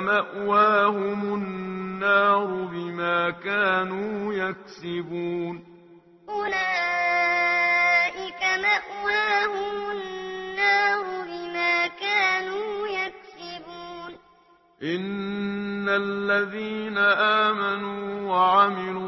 مأواهم النار بما كانوا يكسبون. أولئك مأواهم النار بما كانوا يكسبون. إن الذين آمنوا وعملوا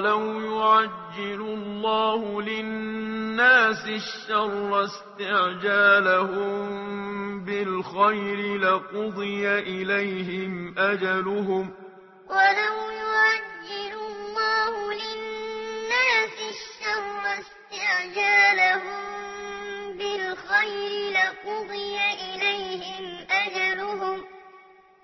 ولو يعجل الله للناس الشر استعجالهم بالخير لقضي إليهم أجلهم ولو يعجل الله للناس الشر استعجالهم بالخير لقضي إليهم أجلهم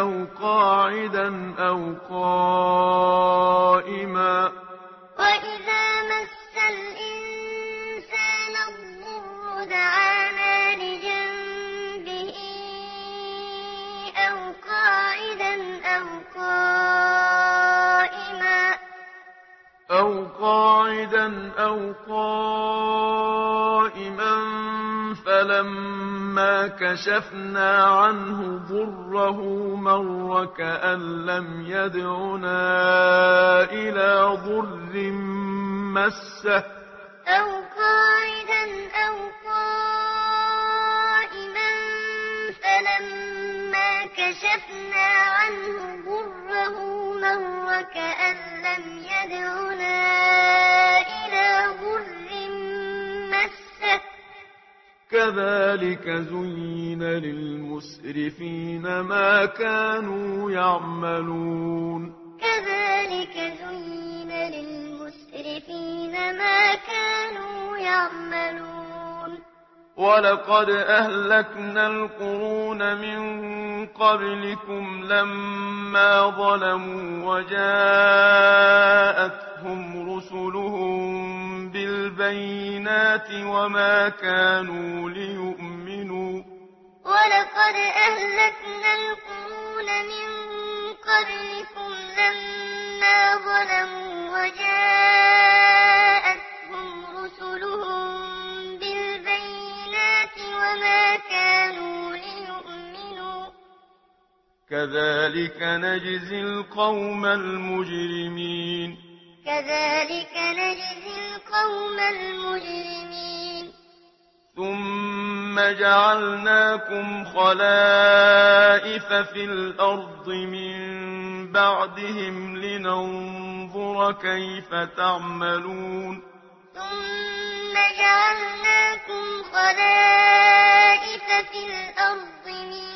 أو قاعدا أو قائما وإذا مس الإنسان الضر دعانا لجنبه أو قاعدا أو قائما أو قاعدا أو قائما فلما فلما كشفنا عنه ضره مر كأن لم يدعنا إلى ضر مسه أو قاعدا أو قائما فلما كشفنا عنه ضره مر كأن لم يدعنا إِلَى كذلك زين للمسرفين ما كانوا يعملون. كذلك زين للمسرفين ما كانوا يعملون. ولقد أهلكنا القرون من قبلكم لما ظلموا وجاءوا بِالْبَيِّنَاتِ وما كانوا ليؤمنوا. ولقد أهلكنا القرون من قبلكم لما ظلموا وجاءتهم رسلهم بالبينات وما كانوا ليؤمنوا. كذلك نجزي القوم المجرمين. كذلك ثم جعلناكم خلائف في الأرض من بعدهم لننظر كيف تعملون. ثم جعلناكم خلائف في الأرض من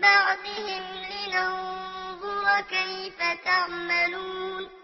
بعدهم لننظر كيف تعملون.